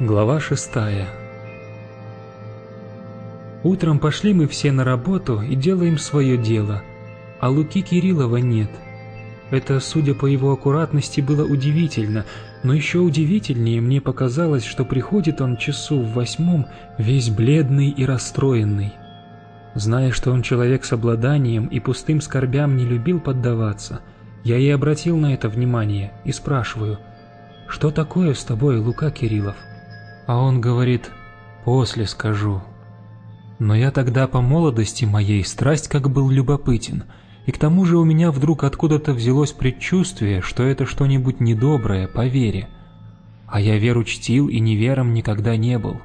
Глава шестая Утром пошли мы все на работу и делаем свое дело, а Луки Кириллова нет. Это, судя по его аккуратности, было удивительно, но еще удивительнее мне показалось, что приходит он часу в восьмом, весь бледный и расстроенный. Зная, что он человек с обладанием и пустым скорбям не любил поддаваться, я и обратил на это внимание и спрашиваю, «Что такое с тобой, Лука Кириллов?» А он говорит, «После скажу». Но я тогда по молодости моей страсть как был любопытен, и к тому же у меня вдруг откуда-то взялось предчувствие, что это что-нибудь недоброе по вере. А я веру чтил и невером никогда не был.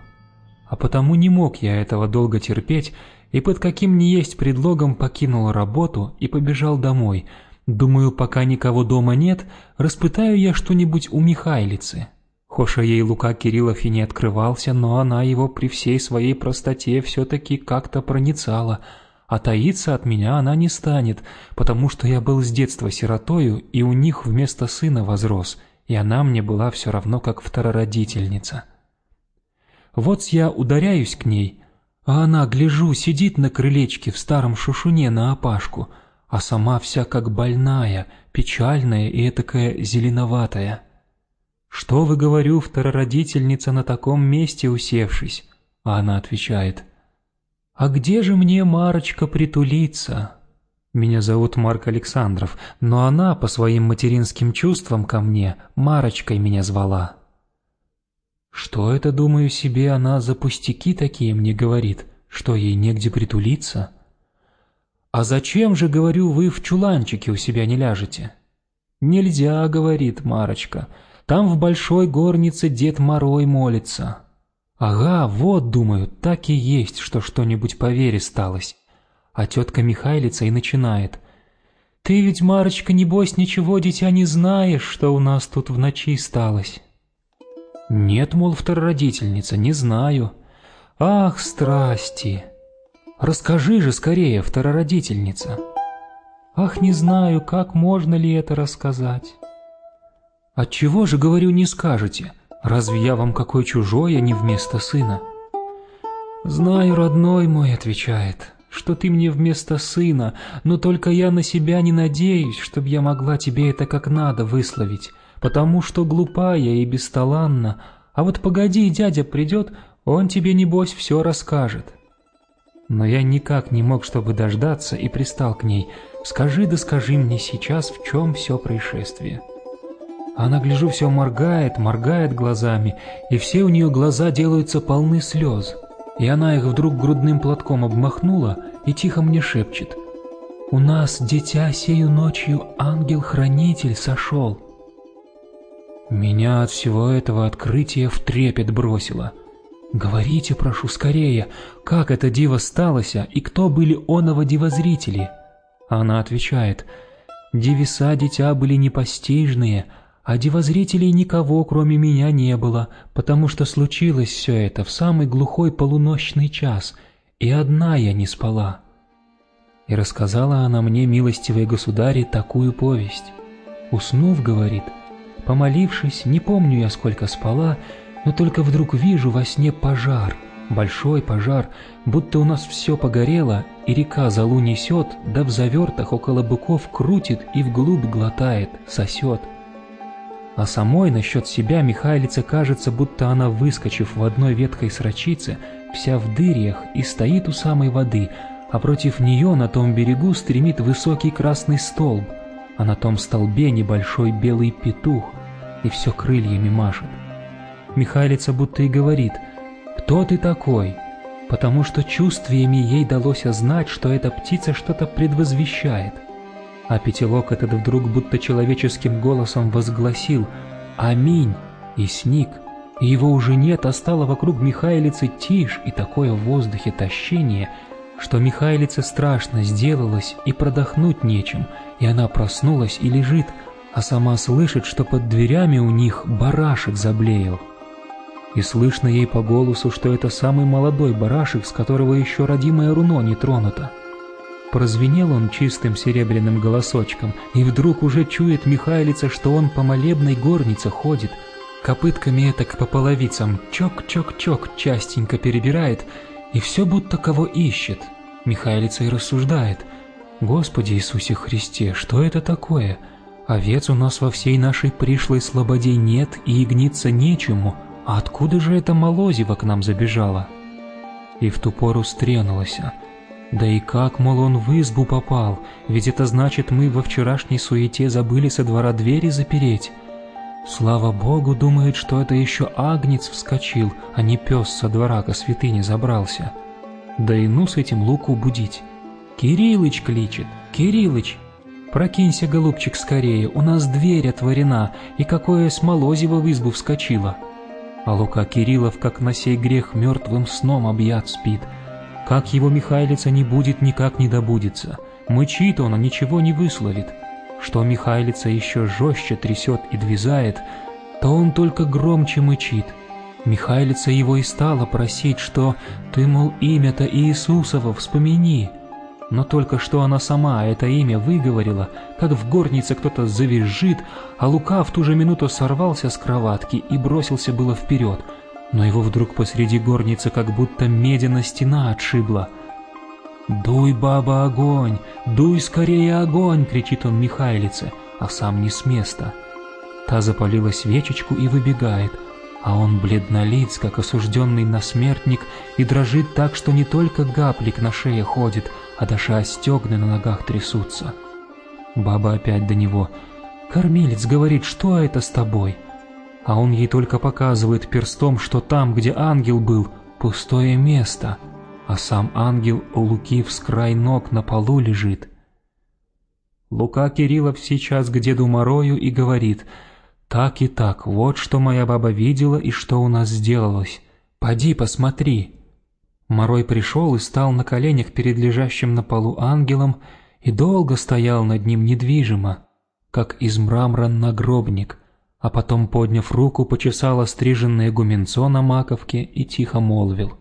А потому не мог я этого долго терпеть, и под каким ни есть предлогом покинул работу и побежал домой. Думаю, пока никого дома нет, распытаю я что-нибудь у Михайлицы. Хоша ей Лука Кириллов и не открывался, но она его при всей своей простоте все-таки как-то проницала, а таиться от меня она не станет, потому что я был с детства сиротою и у них вместо сына возрос, и она мне была все равно как второродительница. Вот я ударяюсь к ней, а она, гляжу, сидит на крылечке в старом шушуне на опашку, а сама вся как больная, печальная и этакая зеленоватая. «Что вы, говорю, второродительница на таком месте усевшись?» А она отвечает, «А где же мне, Марочка, притулиться?» Меня зовут Марк Александров, но она по своим материнским чувствам ко мне Марочкой меня звала. Что это, думаю себе, она за пустяки такие мне говорит, что ей негде притулиться? А зачем же, говорю, вы в чуланчике у себя не ляжете? Нельзя, говорит Марочка, — там в большой горнице дед Морой молится. Ага, вот, думаю, так и есть, что что-нибудь по вере сталось. А тетка Михайлица и начинает. «Ты ведь, Марочка, небось, ничего, дитя, не знаешь, что у нас тут в ночи сталось?» «Нет, мол, второродительница, не знаю». «Ах, страсти! Расскажи же скорее, второродительница!» «Ах, не знаю, как можно ли это рассказать?» «Отчего же, говорю, не скажете? Разве я вам какой чужой, а не вместо сына?» «Знаю, родной мой», — отвечает, — «что ты мне вместо сына, но только я на себя не надеюсь, чтобы я могла тебе это как надо высловить, потому что глупая и бесталанна, а вот погоди, дядя придет, он тебе, небось, все расскажет». Но я никак не мог, чтобы дождаться, и пристал к ней. «Скажи да скажи мне сейчас, в чем все происшествие». Она, гляжу, все моргает, моргает глазами, и все у нее глаза делаются полны слез. И она их вдруг грудным платком обмахнула и тихо мне шепчет. «У нас, дитя, сею ночью ангел-хранитель сошел». Меня от всего этого открытия в трепет бросило. «Говорите, прошу, скорее, как это диво сталося и кто были оного дивозрители?» Она отвечает, «Дивеса, дитя, были непостижные, а дивозрителей никого, кроме меня, не было, потому что случилось все это в самый глухой полуночный час, и одна я не спала. И рассказала она мне, милостивой государе, такую повесть. Уснув, говорит, помолившись, не помню я, сколько спала, но только вдруг вижу во сне пожар, большой пожар, будто у нас все погорело, и река залу несет, да в завертах около быков крутит и вглубь глотает, сосет. А самой насчет себя Михайлице кажется, будто она, выскочив в одной веткой срочице, вся в дырях и стоит у самой воды, а против нее на том берегу стремит высокий красный столб, а на том столбе небольшой белый петух, и все крыльями машет. Михайлица будто и говорит «Кто ты такой?» потому что чувствиями ей далось знать, что эта птица что-то предвозвещает – а Пятилок этот вдруг будто человеческим голосом возгласил «Аминь!» и сник, и его уже нет, а стало вокруг Михайлицы тишь и такое в воздухе тащение, что Михайлице страшно сделалось и продохнуть нечем, и она проснулась и лежит, а сама слышит, что под дверями у них барашек заблеял. И слышно ей по голосу, что это самый молодой барашек, с которого еще родимое руно не тронуто. Прозвенел он чистым серебряным голосочком, и вдруг уже чует Михайлица, что он по молебной горнице ходит, копытками этак по половицам чок-чок-чок частенько перебирает, и все будто кого ищет. Михайлица и рассуждает. «Господи Иисусе Христе, что это такое? Овец у нас во всей нашей пришлой слободе нет и игниться нечему, а откуда же эта молозива к нам забежала?» И в ту пору стренулась. Да и как, мол, он в избу попал, ведь это значит, мы во вчерашней суете забыли со двора двери запереть. Слава богу, думает, что это еще агнец вскочил, а не пес со двора ко святыне забрался. Да и ну с этим луку будить. Кириллыч кличет, Кириллыч, прокинься, голубчик, скорее, у нас дверь отворена, и какое смолозиво в избу вскочило. А Лука Кириллов, как на сей грех мертвым сном объят спит — как его Михайлица не будет, никак не добудется. Мычит он, а ничего не высловит. Что Михайлица еще жестче трясет и двизает, то он только громче мычит. Михайлица его и стала просить, что «ты, мол, имя-то Иисусово вспомини». Но только что она сама это имя выговорила, как в горнице кто-то завизжит, а Лука в ту же минуту сорвался с кроватки и бросился было вперед — но его вдруг посреди горницы как будто медина стена отшибла. «Дуй, баба, огонь! Дуй скорее огонь!» — кричит он Михайлице, а сам не с места. Та запалила свечечку и выбегает, а он бледнолиц, как осужденный на смертник, и дрожит так, что не только гаплик на шее ходит, а даже остегны на ногах трясутся. Баба опять до него. «Кормилец говорит, что это с тобой?» А он ей только показывает перстом, что там, где ангел был, пустое место, а сам ангел у Луки в скрай ног на полу лежит. Лука Кириллов сейчас к деду Морою и говорит, «Так и так, вот что моя баба видела и что у нас сделалось. Поди посмотри». Морой пришел и стал на коленях перед лежащим на полу ангелом и долго стоял над ним недвижимо, как из мрамора нагробник, а потом, подняв руку, почесал остриженное гуменцо на маковке и тихо молвил.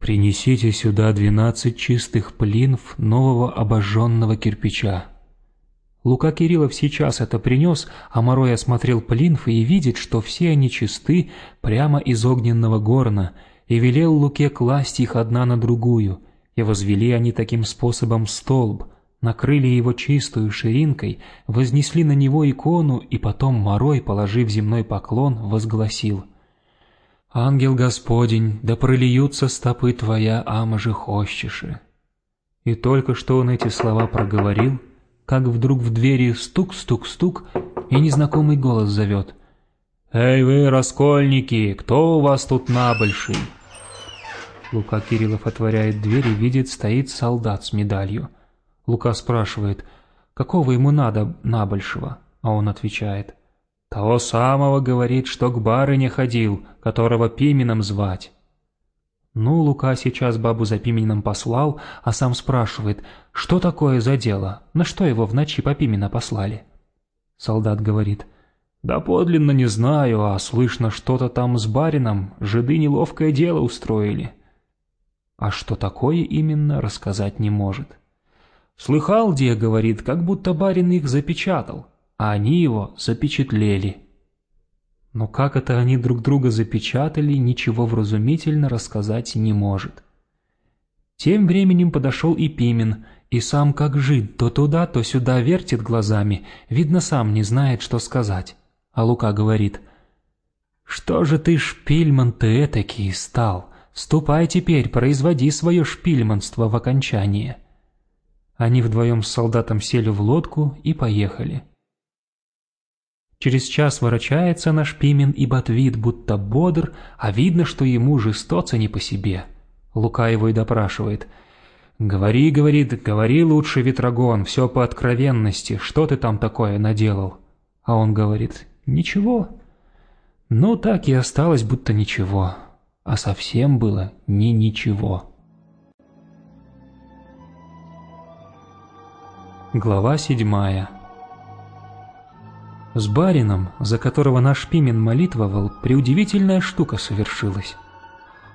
«Принесите сюда двенадцать чистых плинв нового обожженного кирпича». Лука Кириллов сейчас это принес, а Морой осмотрел плинфы и видит, что все они чисты прямо из огненного горна, и велел Луке класть их одна на другую, и возвели они таким способом столб — накрыли его чистую ширинкой, вознесли на него икону, и потом Морой, положив земной поклон, возгласил «Ангел Господень, да прольются стопы Твоя, ама же хощеши». И только что он эти слова проговорил, как вдруг в двери стук-стук-стук, и незнакомый голос зовет «Эй вы, раскольники, кто у вас тут набольший?» Лука Кириллов отворяет дверь и видит, стоит солдат с медалью. Лука спрашивает, какого ему надо набольшего, а он отвечает, «Того самого, говорит, что к барыне ходил, которого Пименом звать». Ну, Лука сейчас бабу за Пименом послал, а сам спрашивает, что такое за дело, на что его в ночи по Пимена послали. Солдат говорит, «Да подлинно не знаю, а слышно что-то там с барином, жиды неловкое дело устроили». А что такое именно, рассказать не может. Слыхал, где, говорит, как будто барин их запечатал, а они его запечатлели. Но как это они друг друга запечатали, ничего вразумительно рассказать не может. Тем временем подошел и Пимен, и сам как жид, то туда, то сюда вертит глазами, видно, сам не знает, что сказать. А Лука говорит, «Что же ты, шпильман-то этакий стал? Ступай теперь, производи свое шпильманство в окончание». Они вдвоем с солдатом сели в лодку и поехали. Через час ворочается наш Пимен и Батвид, будто бодр, а видно, что ему жестоца не по себе. Лука его и допрашивает. «Говори, — говорит, — говори лучше, Ветрогон, все по откровенности, что ты там такое наделал?» А он говорит, «Ничего». Ну, так и осталось, будто ничего, а совсем было не ничего. Глава седьмая С барином, за которого наш Пимен молитвовал, преудивительная штука совершилась.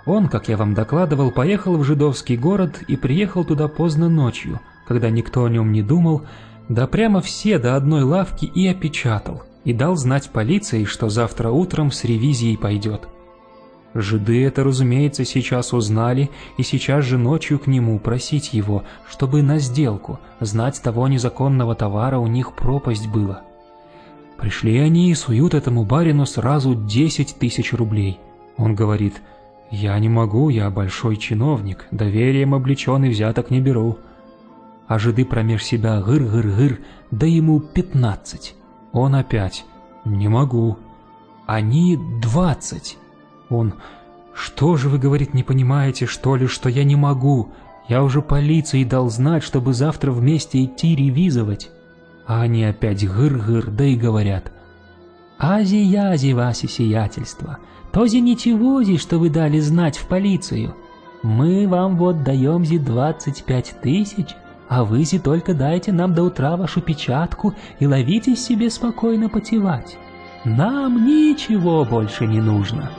Он, как я вам докладывал, поехал в жидовский город и приехал туда поздно ночью, когда никто о нем не думал, да прямо все до одной лавки и опечатал, и дал знать полиции, что завтра утром с ревизией пойдет. Жиды это, разумеется, сейчас узнали и сейчас же ночью к нему просить его, чтобы на сделку, знать того незаконного товара у них пропасть была. Пришли они и суют этому барину сразу 10 тысяч рублей. Он говорит, «Я не могу, я большой чиновник, доверием облечен и взяток не беру». А жиды промеж себя гыр-гыр-гыр, да ему 15. Он опять, «Не могу». Они 20. Он, «Что же вы, — говорит, — не понимаете, что ли, что я не могу? Я уже полиции дал знать, чтобы завтра вместе идти ревизовать». А они опять гыр-гыр, да и говорят, «Ази-язи, ваше сиятельство, този ничего-зи, что вы дали знать в полицию. Мы вам вот даем зи 25 тысяч, а вы зи только дайте нам до утра вашу печатку и ловите себе спокойно потевать. Нам ничего больше не нужно».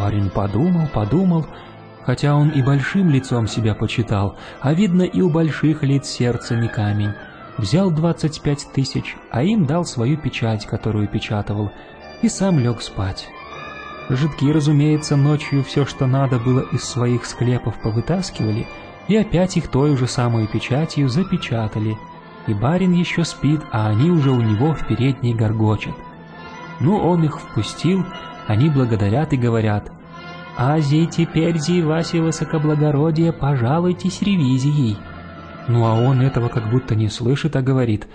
Барин подумал, подумал, хотя он и большим лицом себя почитал, а видно и у больших лиц сердце не камень. Взял 25 тысяч, а им дал свою печать, которую печатывал, и сам лег спать. Жидки, разумеется, ночью все, что надо было из своих склепов повытаскивали, и опять их той же самой печатью запечатали. И барин еще спит, а они уже у него в передней горгочат. Ну, он их впустил, они благодарят и говорят, «Ази, теперь, зи, Васи Высокоблагородие, пожалуйтесь ревизией». Ну а он этого как будто не слышит, а говорит,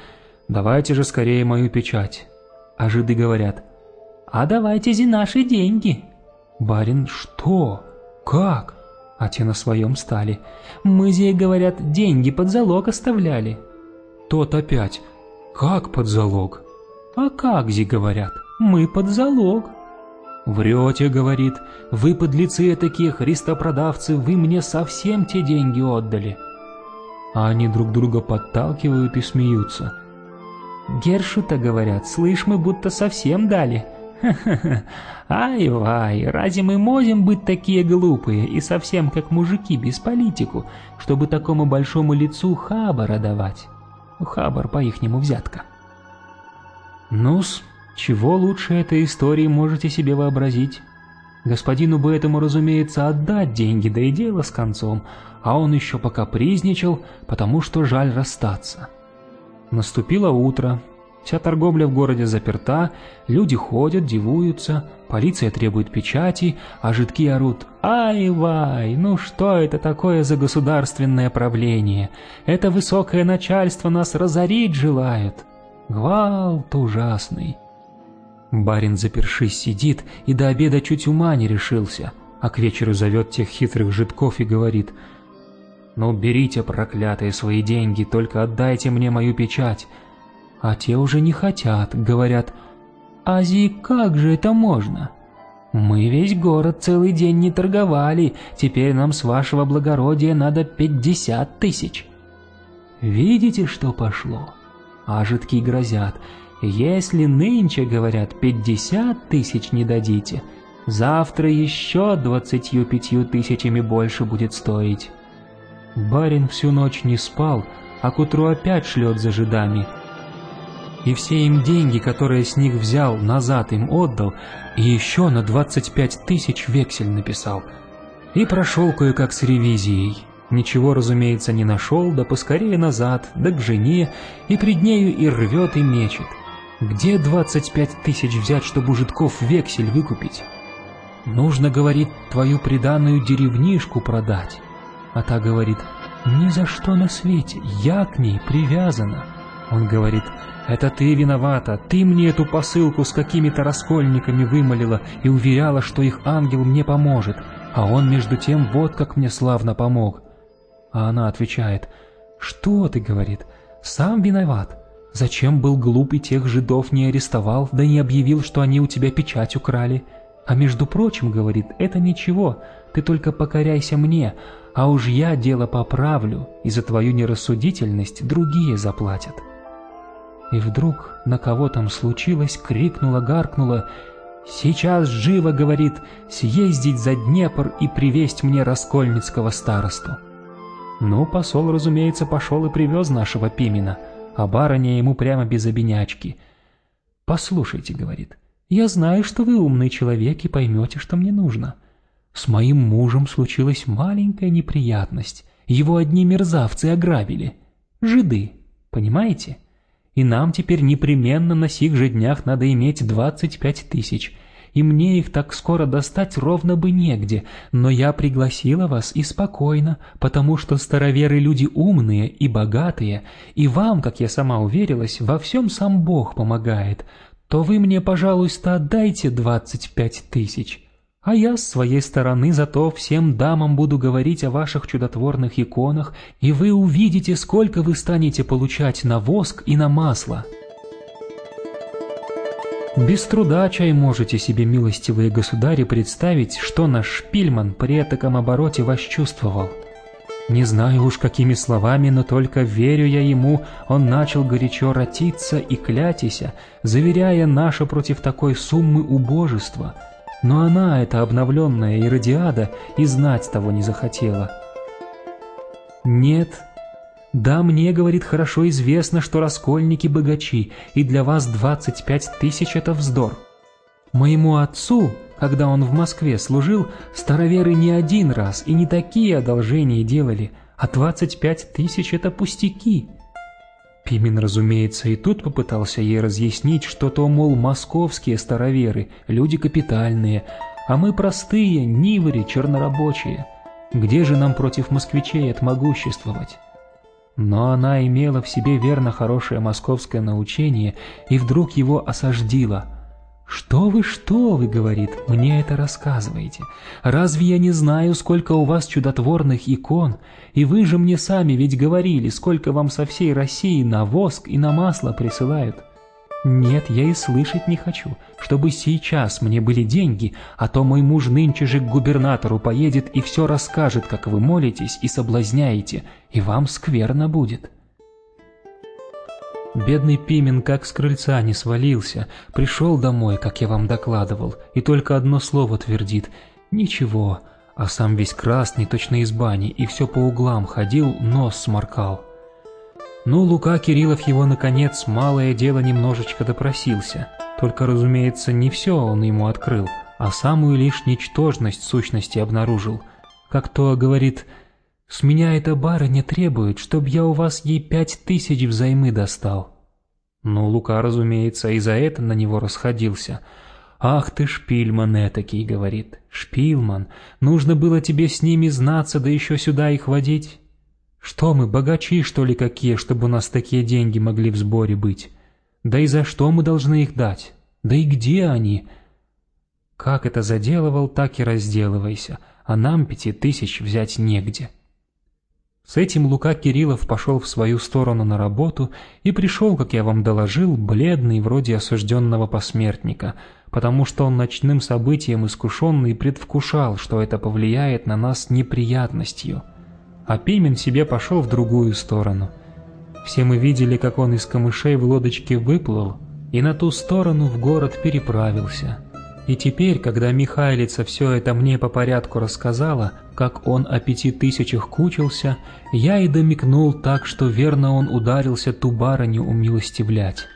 «Давайте же скорее мою печать». А жиды говорят, «А давайте зи наши деньги». Барин, «Что? Как?» А те на своем стали. «Мы зи, говорят, деньги под залог оставляли». Тот опять, «Как под залог?» «А как зи, говорят, мы под залог». «Врете, — говорит, — вы, подлецы такие, христопродавцы, вы мне совсем те деньги отдали». А они друг друга подталкивают и смеются. «Гершу-то, говорят, слышь, мы будто совсем дали». «Ха-ха-ха, ай-вай, разве мы можем быть такие глупые и совсем как мужики без политику, чтобы такому большому лицу хабара давать?» Хабар по-ихнему взятка. «Ну-с, чего лучше этой истории можете себе вообразить? Господину бы этому, разумеется, отдать деньги, да и дело с концом, а он еще пока призничал, потому что жаль расстаться. Наступило утро, вся торговля в городе заперта, люди ходят, дивуются, полиция требует печати, а жидки орут «Ай-вай, ну что это такое за государственное правление? Это высокое начальство нас разорить желает!» Гвалт ужасный. Барин, запершись, сидит и до обеда чуть ума не решился, а к вечеру зовет тех хитрых жидков и говорит «Ну, берите, проклятые, свои деньги, только отдайте мне мою печать». А те уже не хотят, говорят «Ази, как же это можно?» «Мы весь город целый день не торговали, теперь нам с вашего благородия надо пятьдесят тысяч». Видите, что пошло? А жидки грозят – если нынче, говорят, пятьдесят тысяч не дадите, завтра еще двадцатью пятью тысячами больше будет стоить. Барин всю ночь не спал, а к утру опять шлет за жидами. И все им деньги, которые с них взял, назад им отдал, и еще на двадцать пять тысяч вексель написал. И прошел кое-как с ревизией. Ничего, разумеется, не нашел, да поскорее назад, да к жене, и пред нею и рвет и мечет. Где 25 тысяч взять, чтобы у житков вексель выкупить? Нужно, говорит, твою приданную деревнишку продать. А та говорит, ни за что на свете, я к ней привязана. Он говорит, это ты виновата, ты мне эту посылку с какими-то раскольниками вымолила и уверяла, что их ангел мне поможет, а он между тем вот как мне славно помог. А она отвечает, что ты, говорит, сам виноват. Зачем был глуп и тех жидов не арестовал, да не объявил, что они у тебя печать украли? А между прочим, говорит, это ничего, ты только покоряйся мне, а уж я дело поправлю, и за твою нерассудительность другие заплатят. И вдруг на кого там случилось, крикнула, гаркнула, «Сейчас живо, — говорит, — съездить за Днепр и привесть мне раскольницкого старосту». Ну, посол, разумеется, пошел и привез нашего Пимена — а барыня ему прямо без обинячки. «Послушайте», — говорит, — «я знаю, что вы умный человек и поймете, что мне нужно. С моим мужем случилась маленькая неприятность. Его одни мерзавцы ограбили. Жиды, понимаете? И нам теперь непременно на сих же днях надо иметь 25 тысяч. И мне их так скоро достать ровно бы негде, но я пригласила вас и спокойно, потому что староверы люди умные и богатые, и вам, как я сама уверилась, во всем сам Бог помогает, то вы мне, пожалуйста, отдайте 25 тысяч. А я с своей стороны зато всем дамам буду говорить о ваших чудотворных иконах, и вы увидите, сколько вы станете получать на воск и на масло. Без труда чай можете себе, милостивые государи, представить, что наш Шпильман при этаком обороте вас чувствовал. Не знаю уж какими словами, но только верю я ему, он начал горячо ротиться и клятися, заверяя наше против такой суммы убожества — но она, эта обновленная Иродиада, и знать того не захотела. «Нет. Да, мне, — говорит, — хорошо известно, что раскольники богачи, и для вас 25 тысяч — это вздор. Моему отцу, когда он в Москве служил, староверы не один раз и не такие одолжения делали, а 25 тысяч — это пустяки». Пимен, разумеется, и тут попытался ей разъяснить, что то, мол, московские староверы, люди капитальные, а мы простые, нивари, чернорабочие. Где же нам против москвичей отмогуществовать? Но она имела в себе верно хорошее московское научение и вдруг его осаждила – «Что вы, что вы, — говорит, — мне это рассказываете? Разве я не знаю, сколько у вас чудотворных икон? И вы же мне сами ведь говорили, сколько вам со всей России на воск и на масло присылают. Нет, я и слышать не хочу, чтобы сейчас мне были деньги, а то мой муж нынче же к губернатору поедет и все расскажет, как вы молитесь и соблазняете, и вам скверно будет». Бедный Пимен как с крыльца не свалился, пришел домой, как я вам докладывал, и только одно слово твердит «Ничего», а сам весь красный, точно из бани, и все по углам ходил, нос сморкал. Ну, Лука Кириллов его, наконец, малое дело немножечко допросился. Только, разумеется, не все он ему открыл, а самую лишь ничтожность сущности обнаружил. Как то говорит с меня эта барыня требует, чтоб я у вас ей пять тысяч взаймы достал». Ну, Лука, разумеется, и за это на него расходился. «Ах ты, Шпильман этакий», — говорит. «Шпильман, нужно было тебе с ними знаться, да еще сюда их водить. Что мы, богачи, что ли, какие, чтобы у нас такие деньги могли в сборе быть? Да и за что мы должны их дать? Да и где они?» Как это заделывал, так и разделывайся, а нам пяти тысяч взять негде. С этим Лука Кириллов пошел в свою сторону на работу и пришел, как я вам доложил, бледный, вроде осужденного посмертника, потому что он ночным событием искушенный предвкушал, что это повлияет на нас неприятностью. А Пимен себе пошел в другую сторону. Все мы видели, как он из камышей в лодочке выплыл и на ту сторону в город переправился. И теперь, когда Михайлица все это мне по порядку рассказала, как он о пяти тысячах кучился, я и домикнул так, что верно он ударился ту барыню умилостивлять.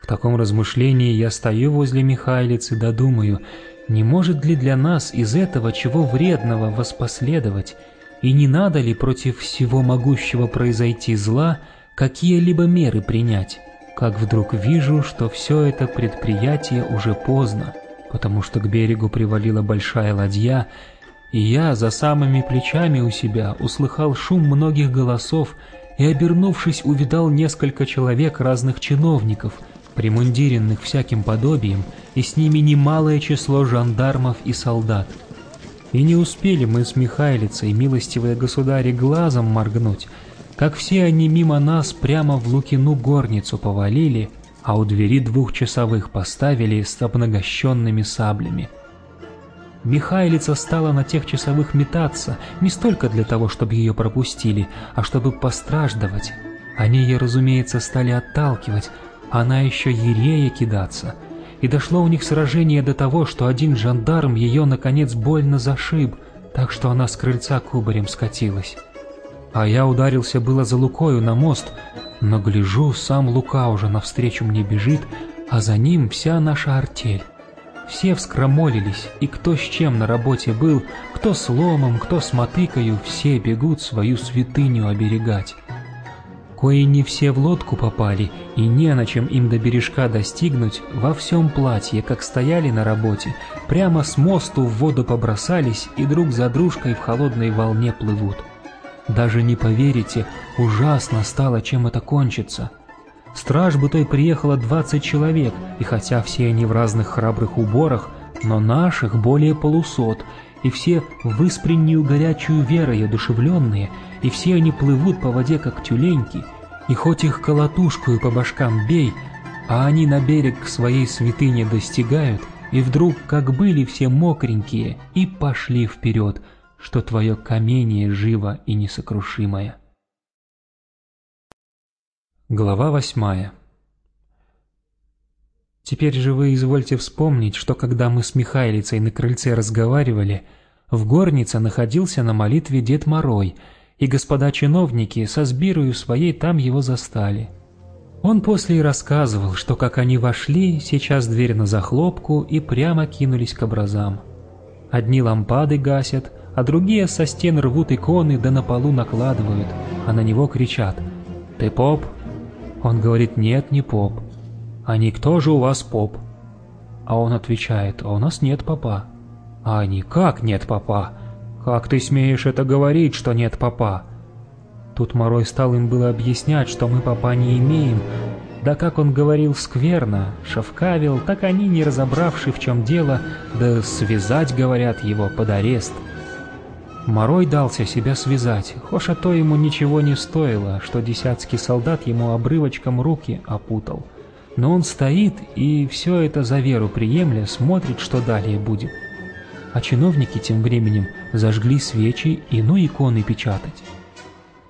В таком размышлении я стою возле Михайлицы да думаю, не может ли для нас из этого чего вредного воспоследовать, и не надо ли против всего могущего произойти зла какие-либо меры принять, как вдруг вижу, что все это предприятие уже поздно потому что к берегу привалила большая ладья, и я за самыми плечами у себя услыхал шум многих голосов и, обернувшись, увидал несколько человек разных чиновников, примундиренных всяким подобием, и с ними немалое число жандармов и солдат. И не успели мы с Михайлицей, милостивые государи, глазом моргнуть, как все они мимо нас прямо в Лукину горницу повалили — а у двери двух часовых поставили с обнагощенными саблями. Михайлица стала на тех часовых метаться не столько для того, чтобы ее пропустили, а чтобы постраждывать. Они ее, разумеется, стали отталкивать, а она еще ерея кидаться. И дошло у них сражение до того, что один жандарм ее, наконец, больно зашиб, так что она с крыльца кубарем скатилась. А я ударился было за Лукою на мост, но гляжу, сам Лука уже навстречу мне бежит, а за ним вся наша артель. Все вскромолились, и кто с чем на работе был, кто с ломом, кто с мотыкою, все бегут свою святыню оберегать. Кои не все в лодку попали, и не на чем им до бережка достигнуть, во всем платье, как стояли на работе, прямо с мосту в воду побросались и друг за дружкой в холодной волне плывут. Даже не поверите, ужасно стало, чем это кончится. Страж бы той приехало 20 человек, и хотя все они в разных храбрых уборах, но наших более полусот, и все выспреннюю горячую верой одушевленные, и все они плывут по воде, как тюленьки, и хоть их колотушкую по башкам бей, а они на берег своей святыне достигают, и вдруг, как были все мокренькие, и пошли вперед, что твое камение живо и несокрушимое. Глава восьмая Теперь же вы извольте вспомнить, что когда мы с Михайлицей на крыльце разговаривали, в горнице находился на молитве Дед Морой, и господа чиновники со сбирою своей там его застали. Он после и рассказывал, что как они вошли, сейчас дверь на захлопку и прямо кинулись к образам. Одни лампады гасят, а другие со стен рвут иконы да на полу накладывают, а на него кричат «Ты поп, он говорит, нет, не поп. Они, кто же у вас поп? А он отвечает, а у нас нет попа. А они, как нет попа? Как ты смеешь это говорить, что нет попа? Тут Морой стал им было объяснять, что мы попа не имеем, да как он говорил скверно, шавкавил, так они, не разобравши в чем дело, да связать, говорят, его под арест. Морой дался себя связать, хоша то ему ничего не стоило, что десятский солдат ему обрывочком руки опутал. Но он стоит и все это за веру приемля смотрит, что далее будет. А чиновники тем временем зажгли свечи и ну иконы печатать.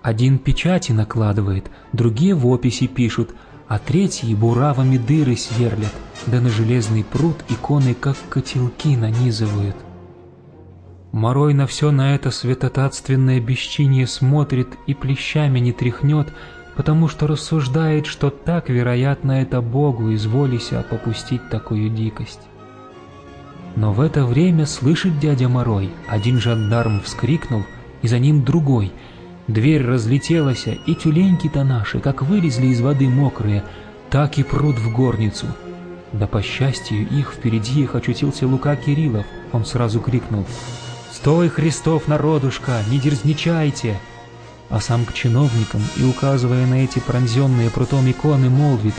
Один печати накладывает, другие в описи пишут, а третьи буравами дыры сверлят, да на железный пруд иконы как котелки нанизывают. Морой на все на это святотатственное бесчиние смотрит и плещами не тряхнет, потому что рассуждает, что так, вероятно, это Богу изволися попустить такую дикость. Но в это время слышит дядя Морой, один жандарм вскрикнул, и за ним другой. Дверь разлетелась, и тюленьки-то наши, как вылезли из воды мокрые, так и прут в горницу. Да по счастью их впереди их очутился Лука Кириллов, он сразу крикнул «Стой, Христов, народушка, не дерзничайте!» А сам к чиновникам и, указывая на эти пронзенные прутом иконы, молвит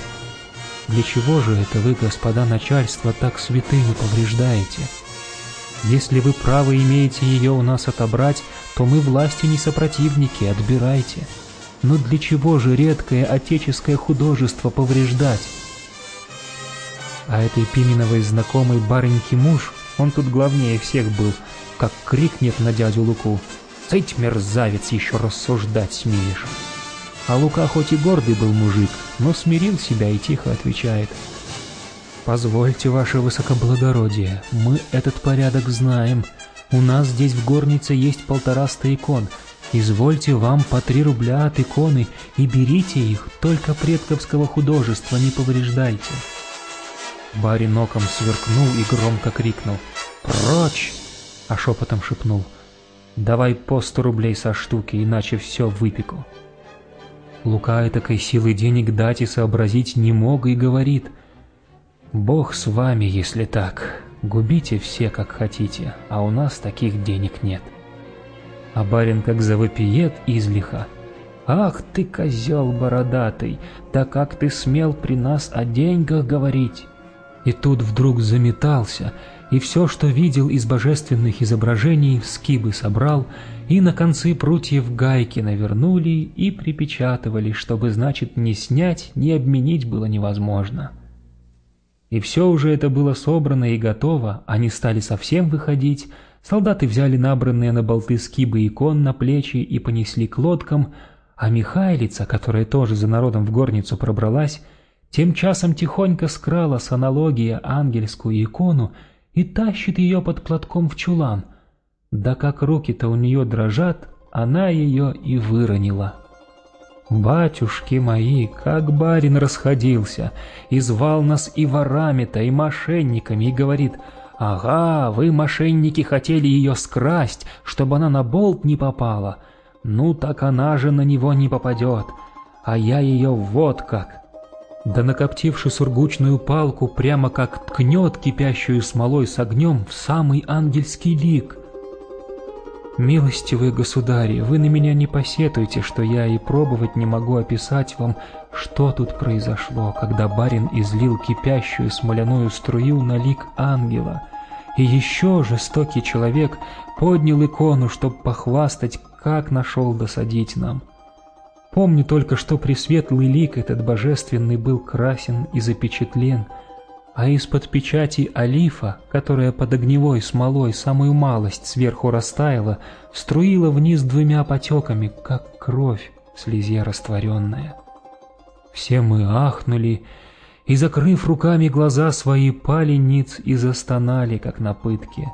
«Для чего же это вы, господа начальство, так святыню повреждаете? Если вы право имеете ее у нас отобрать, то мы власти не сопротивники, отбирайте. Но для чего же редкое отеческое художество повреждать?» А этой Пименовой знакомый барыньки муж, он тут главнее всех был – как крикнет на дядю Луку «Цыть, мерзавец, еще рассуждать смеешь!» А Лука хоть и гордый был мужик, но смирил себя и тихо отвечает «Позвольте, ваше высокоблагородие, мы этот порядок знаем. У нас здесь в горнице есть полтораста икон. Извольте вам по три рубля от иконы и берите их, только предковского художества не повреждайте». Барин оком сверкнул и громко крикнул «Прочь!» а шепотом шепнул «Давай по сто рублей со штуки, иначе все выпеку». Лука этакой силы денег дать и сообразить не мог и говорит «Бог с вами, если так, губите все, как хотите, а у нас таких денег нет». А барин как завопиет излиха «Ах ты, козел бородатый, да как ты смел при нас о деньгах говорить?» И тут вдруг заметался – и все, что видел из божественных изображений, в скибы собрал, и на концы прутьев гайки навернули и припечатывали, чтобы, значит, ни снять, ни обменить было невозможно. И все уже это было собрано и готово, они стали совсем выходить, солдаты взяли набранные на болты скибы икон на плечи и понесли к лодкам, а Михайлица, которая тоже за народом в горницу пробралась, тем часом тихонько скрала с аналогия ангельскую икону и тащит ее под платком в чулан. Да как руки-то у нее дрожат, она ее и выронила. Батюшки мои, как барин расходился, и звал нас и ворами-то, и мошенниками, и говорит, «Ага, вы, мошенники, хотели ее скрасть, чтобы она на болт не попала. Ну так она же на него не попадет, а я ее вот как». Да накоптивши сургучную палку, прямо как ткнет кипящую смолой с огнем в самый ангельский лик — «Милостивые государи, вы на меня не посетуйте, что я и пробовать не могу описать вам, что тут произошло, когда барин излил кипящую смоляную струю на лик ангела, и еще жестокий человек поднял икону, чтобы похвастать, как нашел досадить нам. Помню только, что пресветлый лик этот божественный был красен и запечатлен — а из-под печати олифа, которая под огневой смолой самую малость сверху растаяла, струила вниз двумя потеками, как кровь в слезе растворенная. Все мы ахнули и, закрыв руками глаза свои, пали ниц и застонали, как на пытке.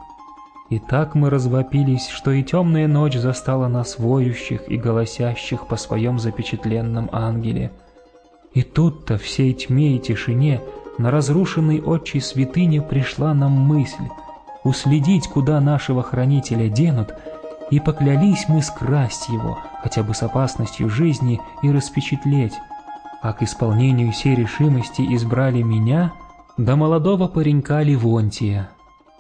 И так мы развопились, что и темная ночь застала нас воющих и голосящих по своем запечатленном ангеле. И тут-то всей тьме и тишине — на разрушенной отчей святыне пришла нам мысль уследить, куда нашего хранителя денут, и поклялись мы скрасть его, хотя бы с опасностью жизни, и распечатлеть. А к исполнению сей решимости избрали меня, да молодого паренька Ливонтия.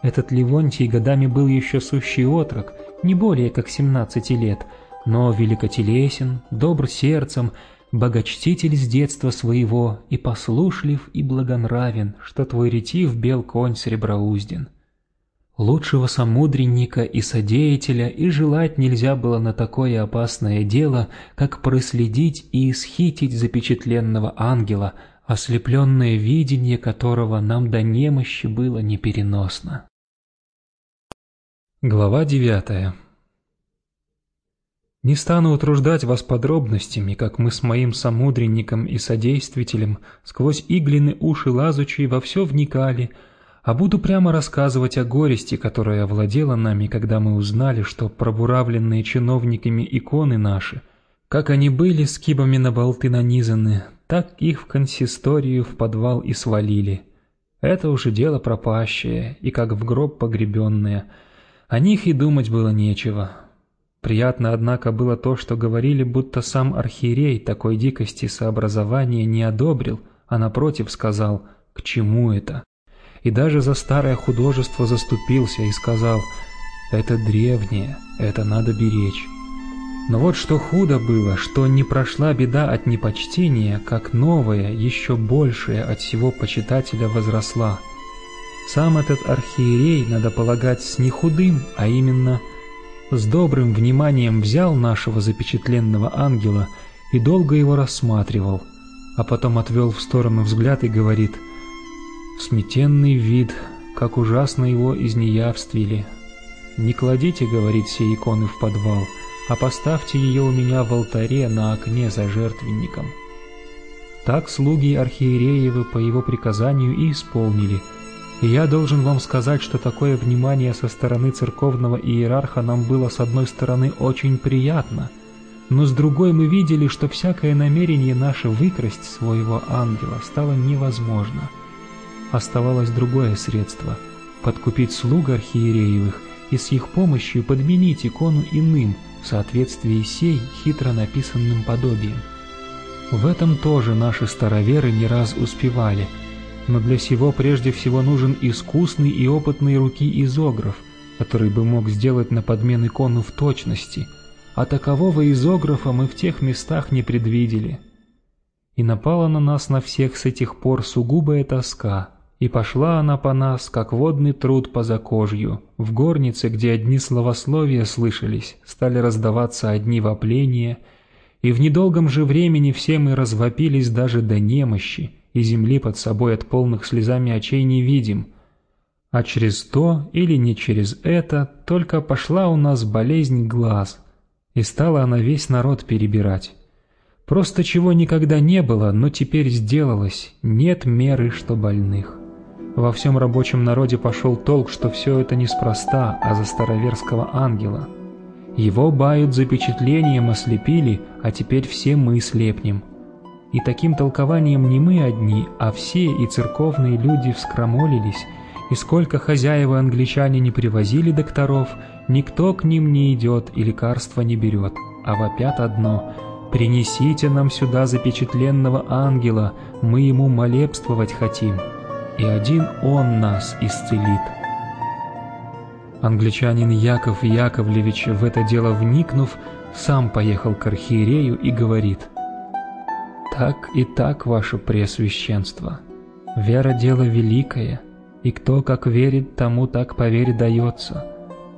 Этот Ливонтий годами был еще сущий отрок, не более как 17 лет, но великотелесен, добр сердцем, Богочтитель с детства своего, и послушлив, и благонравен, что твой ретив бел конь среброузден. Лучшего самудренника и содеятеля и желать нельзя было на такое опасное дело, как проследить и исхитить запечатленного ангела, ослепленное видение которого нам до немощи было непереносно. Глава девятая не стану утруждать вас подробностями, как мы с моим самудренником и содействителем сквозь иглины уши лазучей во все вникали, а буду прямо рассказывать о горести, которая овладела нами, когда мы узнали, что пробуравленные чиновниками иконы наши, как они были с кибами на болты нанизаны, так их в консисторию в подвал и свалили. Это уже дело пропащее и как в гроб погребенное. О них и думать было нечего, Приятно, однако, было то, что говорили, будто сам архиерей такой дикости сообразования не одобрил, а напротив сказал «к чему это?». И даже за старое художество заступился и сказал «это древнее, это надо беречь». Но вот что худо было, что не прошла беда от непочтения, как новая, еще большая от всего почитателя возросла. Сам этот архиерей, надо полагать, с нехудым, а именно – с добрым вниманием взял нашего запечатленного ангела и долго его рассматривал, а потом отвел в сторону взгляд и говорит «Сметенный вид, как ужасно его изнеявствили. Не кладите, — говорит, — все иконы в подвал, а поставьте ее у меня в алтаре на окне за жертвенником». Так слуги архиереевы по его приказанию и исполнили — и я должен вам сказать, что такое внимание со стороны церковного иерарха нам было с одной стороны очень приятно, но с другой мы видели, что всякое намерение наше выкрасть своего ангела стало невозможно. Оставалось другое средство – подкупить слуг архиереевых и с их помощью подменить икону иным в соответствии сей хитро написанным подобием. В этом тоже наши староверы не раз успевали – но для сего прежде всего нужен искусный и опытный руки изограф, который бы мог сделать на подмен икону в точности, а такового изографа мы в тех местах не предвидели. И напала на нас на всех с этих пор сугубая тоска, и пошла она по нас, как водный труд по закожью. В горнице, где одни словословия слышались, стали раздаваться одни вопления, и в недолгом же времени все мы развопились даже до немощи, и земли под собой от полных слезами очей не видим. А через то или не через это только пошла у нас болезнь глаз, и стала она весь народ перебирать. Просто чего никогда не было, но теперь сделалось, нет меры, что больных. Во всем рабочем народе пошел толк, что все это неспроста, а за староверского ангела. Его бают запечатлением ослепили, а теперь все мы слепнем. И таким толкованием не мы одни, а все и церковные люди вскромолились, и сколько хозяева англичане не привозили докторов, никто к ним не идет и лекарства не берет, а вопят одно «Принесите нам сюда запечатленного ангела, мы ему молебствовать хотим, и один он нас исцелит». Англичанин Яков Яковлевич, в это дело вникнув, сам поехал к архиерею и говорит «Так и так, ваше Преосвященство, вера – дело великое, и кто как верит, тому так по вере дается.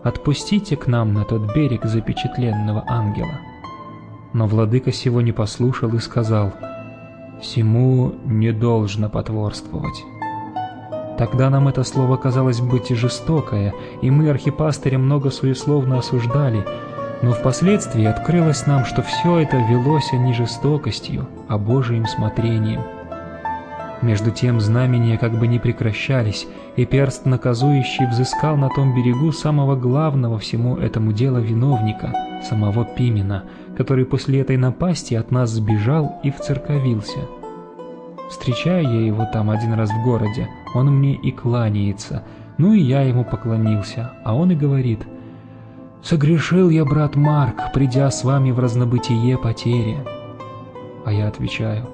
Отпустите к нам на тот берег запечатленного ангела». Но владыка сего не послушал и сказал «Сему не должно потворствовать». Тогда нам это слово казалось быть жестокое, и мы, архипастыря, много суесловно осуждали, но впоследствии открылось нам, что все это велось не жестокостью, а Божиим смотрением. Между тем знамения как бы не прекращались, и перст наказующий взыскал на том берегу самого главного всему этому делу виновника, самого Пимена, который после этой напасти от нас сбежал и вцерковился. Встречаю я его там один раз в городе, он мне и кланяется, ну и я ему поклонился, а он и говорит, «Согрешил я, брат Марк, придя с вами в разнобытие потери». А я отвечаю,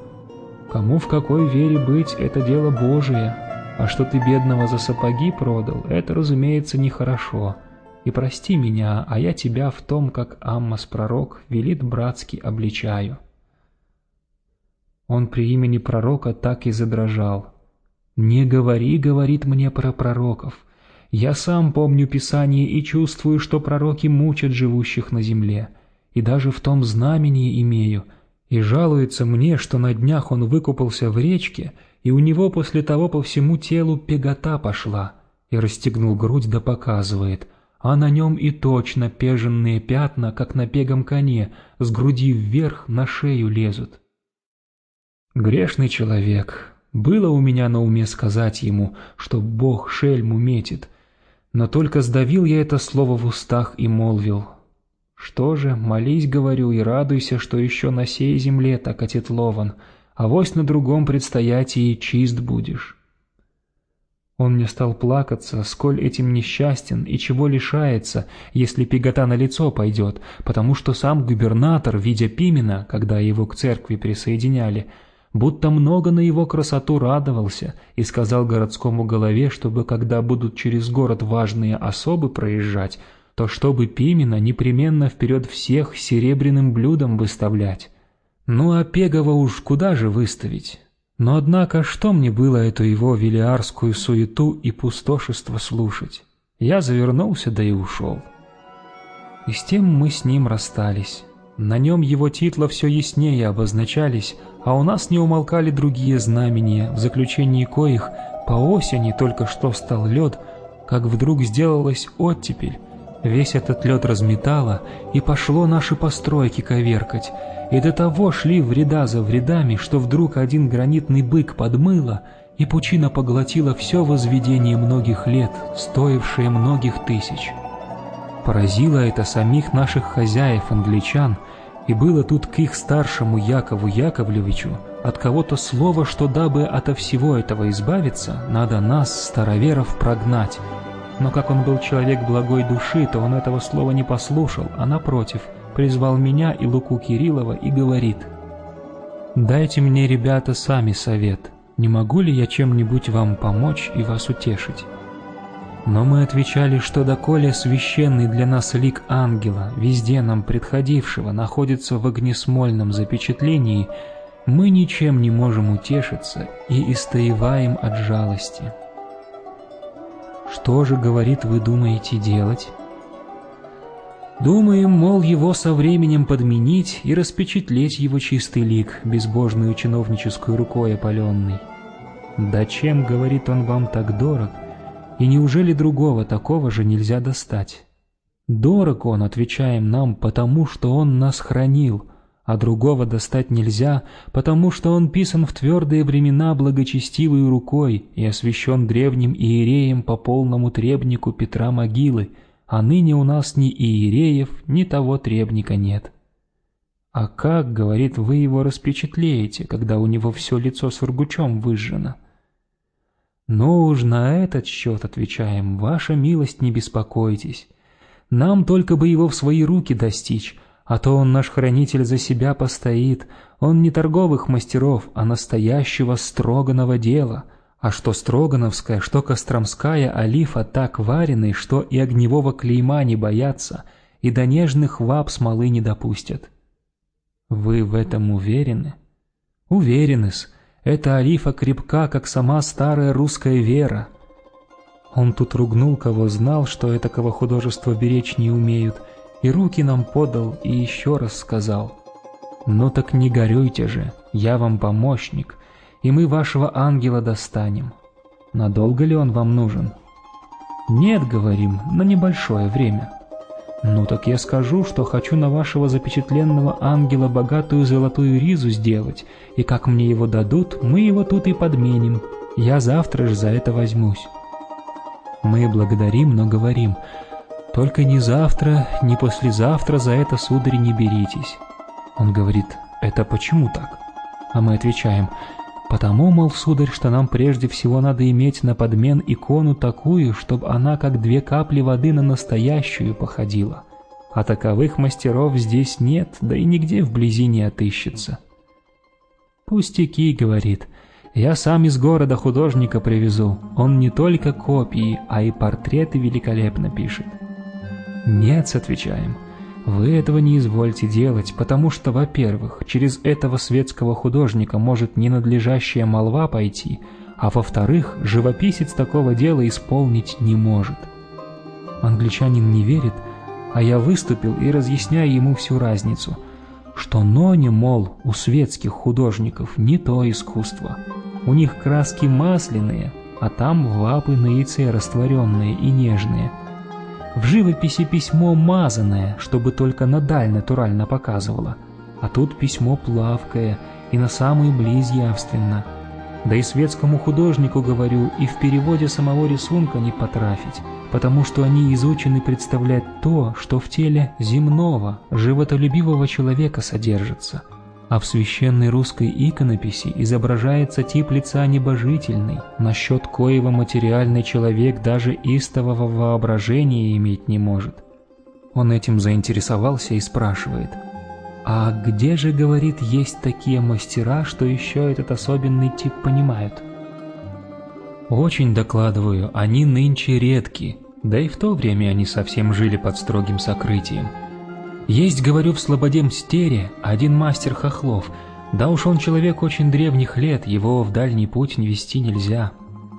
«Кому в какой вере быть, это дело Божие, а что ты бедного за сапоги продал, это, разумеется, нехорошо. И прости меня, а я тебя в том, как Аммас пророк велит братски обличаю». Он при имени пророка так и задрожал. «Не говори, — говорит мне про пророков. Я сам помню Писание и чувствую, что пророки мучат живущих на земле, и даже в том знамени имею, и жалуется мне, что на днях он выкупался в речке, и у него после того по всему телу пегота пошла, и расстегнул грудь да показывает, а на нем и точно пеженные пятна, как на пегом коне, с груди вверх на шею лезут. Грешный человек. Было у меня на уме сказать ему, что Бог шельму метит, но только сдавил я это слово в устах и молвил. Что же, молись, говорю, и радуйся, что еще на сей земле так отетлован, а вось на другом предстоятии чист будешь. Он мне стал плакаться, сколь этим несчастен и чего лишается, если пигота на лицо пойдет, потому что сам губернатор, видя Пимена, когда его к церкви присоединяли, будто много на его красоту радовался и сказал городскому голове, чтобы когда будут через город важные особы проезжать, то чтобы Пимена непременно вперед всех серебряным блюдом выставлять. Ну а Пегова уж куда же выставить? Но однако что мне было эту его велиарскую суету и пустошество слушать? Я завернулся, да и ушел. И с тем мы с ним расстались. На нем его титла все яснее обозначались, а у нас не умолкали другие знамения, в заключении коих по осени только что встал лед, как вдруг сделалась оттепель. Весь этот лед разметало, и пошло наши постройки коверкать, и до того шли вреда за вредами, что вдруг один гранитный бык подмыло, и пучина поглотила все возведение многих лет, стоившее многих тысяч. Поразило это самих наших хозяев, англичан, и было тут к их старшему Якову Яковлевичу от кого-то слово, что дабы ото всего этого избавиться, надо нас, староверов, прогнать. Но как он был человек благой души, то он этого слова не послушал, а напротив, призвал меня и Луку Кириллова и говорит, «Дайте мне, ребята, сами совет, не могу ли я чем-нибудь вам помочь и вас утешить?» Но мы отвечали, что доколе священный для нас лик ангела, везде нам предходившего, находится в огнесмольном запечатлении, мы ничем не можем утешиться и истоеваем от жалости. Что же, говорит, вы думаете делать? Думаем, мол, его со временем подменить и распечатлеть его чистый лик, безбожную чиновническую рукой опаленный. Да чем, говорит он, вам так дорог, и неужели другого такого же нельзя достать? Дорог он, отвечаем нам, потому что он нас хранил, а другого достать нельзя, потому что он писан в твердые времена благочестивой рукой и освящен древним иереем по полному требнику Петра Могилы, а ныне у нас ни иереев, ни того требника нет. А как, говорит, вы его распечатлеете, когда у него все лицо сургучом выжжено? Ну уж на этот счет отвечаем, ваша милость, не беспокойтесь. Нам только бы его в свои руки достичь, а то он наш хранитель за себя постоит, он не торговых мастеров, а настоящего строганного дела. А что строгановская, что костромская олифа так варены, что и огневого клейма не боятся, и до нежных вап смолы не допустят. Вы в этом уверены? Уверены-с. Эта олифа крепка, как сама старая русская вера. Он тут ругнул, кого знал, что этакого художества беречь не умеют, и руки нам подал и еще раз сказал. «Ну так не горюйте же, я вам помощник, и мы вашего ангела достанем. Надолго ли он вам нужен?» «Нет, — говорим, — на небольшое время». «Ну так я скажу, что хочу на вашего запечатленного ангела богатую золотую ризу сделать, и как мне его дадут, мы его тут и подменим. Я завтра же за это возьмусь». Мы благодарим, но говорим — только ни завтра, ни послезавтра за это, сударь, не беритесь. Он говорит, это почему так? А мы отвечаем, потому, мол, сударь, что нам прежде всего надо иметь на подмен икону такую, чтобы она как две капли воды на настоящую походила. А таковых мастеров здесь нет, да и нигде вблизи не отыщется. «Пустяки», — говорит, — «я сам из города художника привезу. Он не только копии, а и портреты великолепно пишет». «Нет», — отвечаем, — «вы этого не извольте делать, потому что, во-первых, через этого светского художника может ненадлежащая молва пойти, а во-вторых, живописец такого дела исполнить не может». Англичанин не верит, а я выступил и разъясняю ему всю разницу, что ноне, мол, у светских художников не то искусство. У них краски масляные, а там вапы на яйце растворенные и нежные – в живописи письмо мазанное, чтобы только на даль натурально показывало, а тут письмо плавкое и на самую близь явственно. Да и светскому художнику, говорю, и в переводе самого рисунка не потрафить, потому что они изучены представлять то, что в теле земного, животолюбивого человека содержится – а в священной русской иконописи изображается тип лица небожительный, насчет коего материальный человек даже истового воображения иметь не может. Он этим заинтересовался и спрашивает, «А где же, — говорит, — есть такие мастера, что еще этот особенный тип понимают?» Очень докладываю, они нынче редки, да и в то время они совсем жили под строгим сокрытием – есть, говорю, в Слободе Мстере один мастер хохлов. Да уж он человек очень древних лет, его в дальний путь вести нельзя.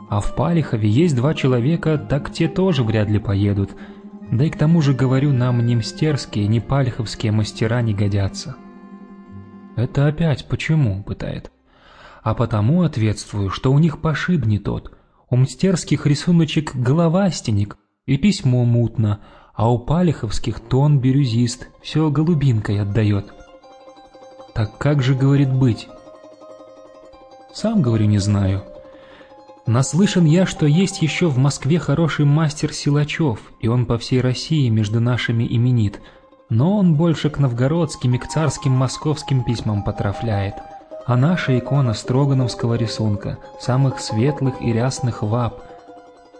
А в Палихове есть два человека, так те тоже вряд ли поедут. Да и к тому же, говорю, нам ни мстерские, ни палиховские мастера не годятся. Это опять почему, пытает. А потому ответствую, что у них пошиб не тот. У мстерских рисуночек головастенек и письмо мутно, а у палиховских тон бирюзист, все голубинкой отдает. Так как же, говорит, быть? Сам, говорю, не знаю. Наслышан я, что есть еще в Москве хороший мастер Силачев, и он по всей России между нашими именит, но он больше к новгородским и к царским московским письмам потрафляет. А наша икона строгановского рисунка, самых светлых и рясных вап –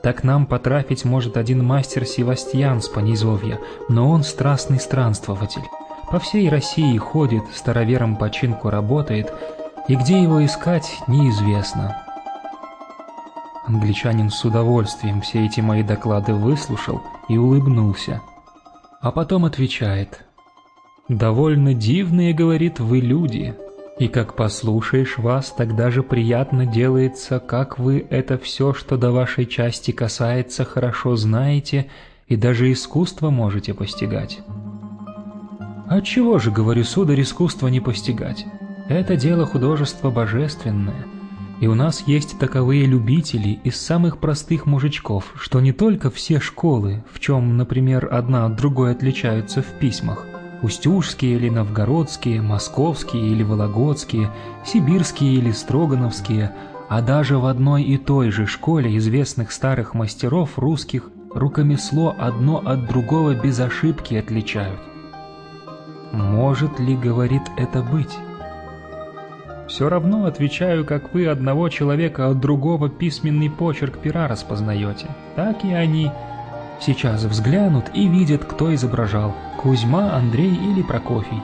так нам потрафить может один мастер Севастьян с Понизовья, но он страстный странствователь. По всей России ходит, старовером починку работает, и где его искать, неизвестно. Англичанин с удовольствием все эти мои доклады выслушал и улыбнулся. А потом отвечает. «Довольно дивные, — говорит, — вы люди, и как послушаешь вас, тогда же приятно делается, как вы это все, что до вашей части касается, хорошо знаете и даже искусство можете постигать. Отчего же, говорю, сударь, искусство не постигать? Это дело художества божественное. И у нас есть таковые любители из самых простых мужичков, что не только все школы, в чем, например, одна от другой отличаются в письмах, Устюжские или новгородские, московские или вологодские, сибирские или строгановские, а даже в одной и той же школе известных старых мастеров русских рукомесло одно от другого без ошибки отличают. Может ли, говорит, это быть? Все равно отвечаю, как вы одного человека от другого письменный почерк пера распознаете. Так и они сейчас взглянут и видят, кто изображал – Кузьма, Андрей или Прокофий.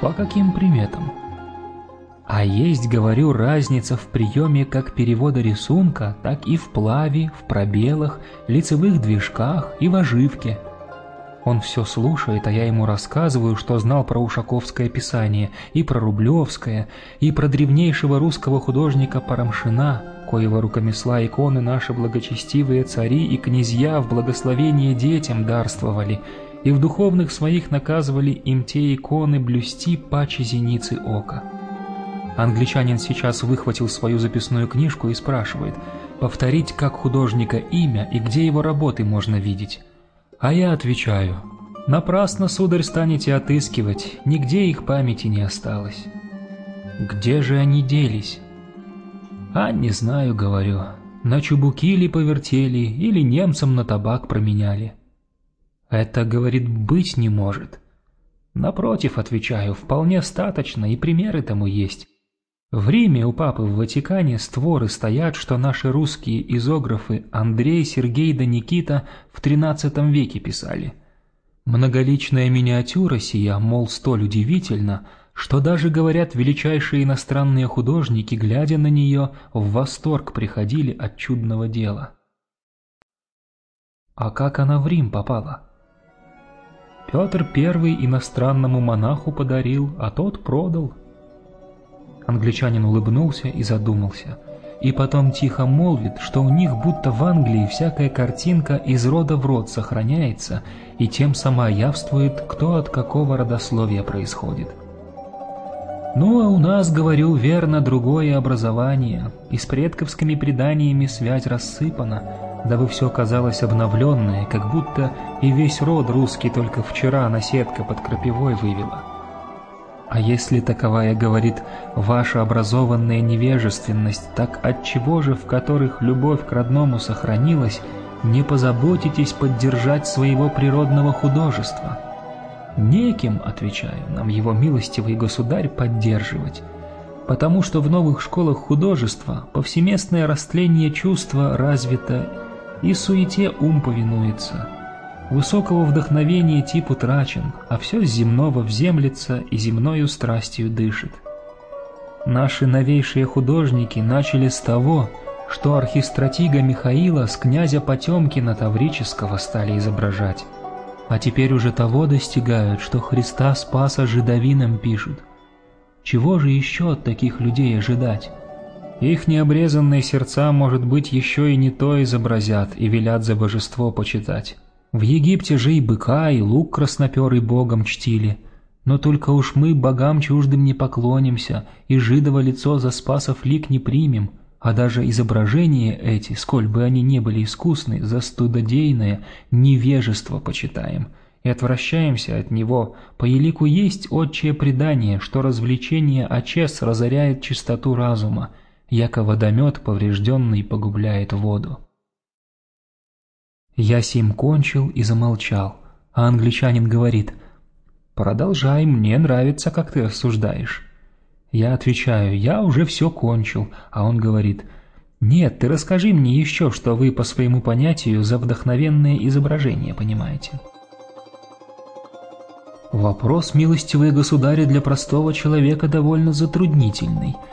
По каким приметам? А есть, говорю, разница в приеме как перевода рисунка, так и в плаве, в пробелах, лицевых движках и в оживке. Он все слушает, а я ему рассказываю, что знал про Ушаковское писание, и про Рублевское, и про древнейшего русского художника Парамшина, коего рукомесла иконы наши благочестивые цари и князья в благословение детям дарствовали, и в духовных своих наказывали им те иконы блюсти паче зеницы ока. Англичанин сейчас выхватил свою записную книжку и спрашивает, повторить как художника имя и где его работы можно видеть. А я отвечаю, напрасно, сударь, станете отыскивать, нигде их памяти не осталось. Где же они делись? А не знаю, говорю, на чубуки ли повертели или немцам на табак променяли. Это, говорит, быть не может. Напротив, отвечаю, вполне достаточно, и примеры тому есть. В Риме у папы в Ватикане створы стоят, что наши русские изографы Андрей, Сергей да Никита в XIII веке писали. Многоличная миниатюра сия, мол, столь удивительна, что даже, говорят, величайшие иностранные художники, глядя на нее, в восторг приходили от чудного дела. А как она в Рим попала? Петр I иностранному монаху подарил, а тот продал. Англичанин улыбнулся и задумался. И потом тихо молвит, что у них будто в Англии всякая картинка из рода в род сохраняется, и тем сама явствует, кто от какого родословия происходит. Ну а у нас, говорю, верно другое образование, и с предковскими преданиями связь рассыпана, дабы все казалось обновленное, как будто и весь род русский только вчера наседка под крапивой вывела. А если таковая говорит ваша образованная невежественность, так отчего же, в которых любовь к родному сохранилась, не позаботитесь поддержать своего природного художества? Неким, отвечаю, нам его милостивый государь поддерживать, потому что в новых школах художества повсеместное растление чувства развито и суете ум повинуется. Высокого вдохновения тип утрачен, а все земного вземлется и земною страстью дышит. Наши новейшие художники начали с того, что архистратига Михаила с князя Потемкина Таврического стали изображать, а теперь уже того достигают, что Христа Спаса жидовинам пишут. Чего же еще от таких людей ожидать? Их необрезанные сердца, может быть, еще и не то изобразят и велят за божество почитать. В Египте же и быка, и лук красноперый богом чтили. Но только уж мы богам чуждым не поклонимся, и жидово лицо за спасов лик не примем, а даже изображения эти, сколь бы они не были искусны, за студодейное невежество почитаем, и отвращаемся от него, по елику есть отчее предание, что развлечение очес разоряет чистоту разума, яко водомет поврежденный погубляет воду. Я сим кончил и замолчал, а англичанин говорит, «Продолжай, мне нравится, как ты рассуждаешь». Я отвечаю, «Я уже все кончил», а он говорит, «Нет, ты расскажи мне еще, что вы по своему понятию за вдохновенное изображение понимаете». Вопрос, милостивые государи, для простого человека довольно затруднительный –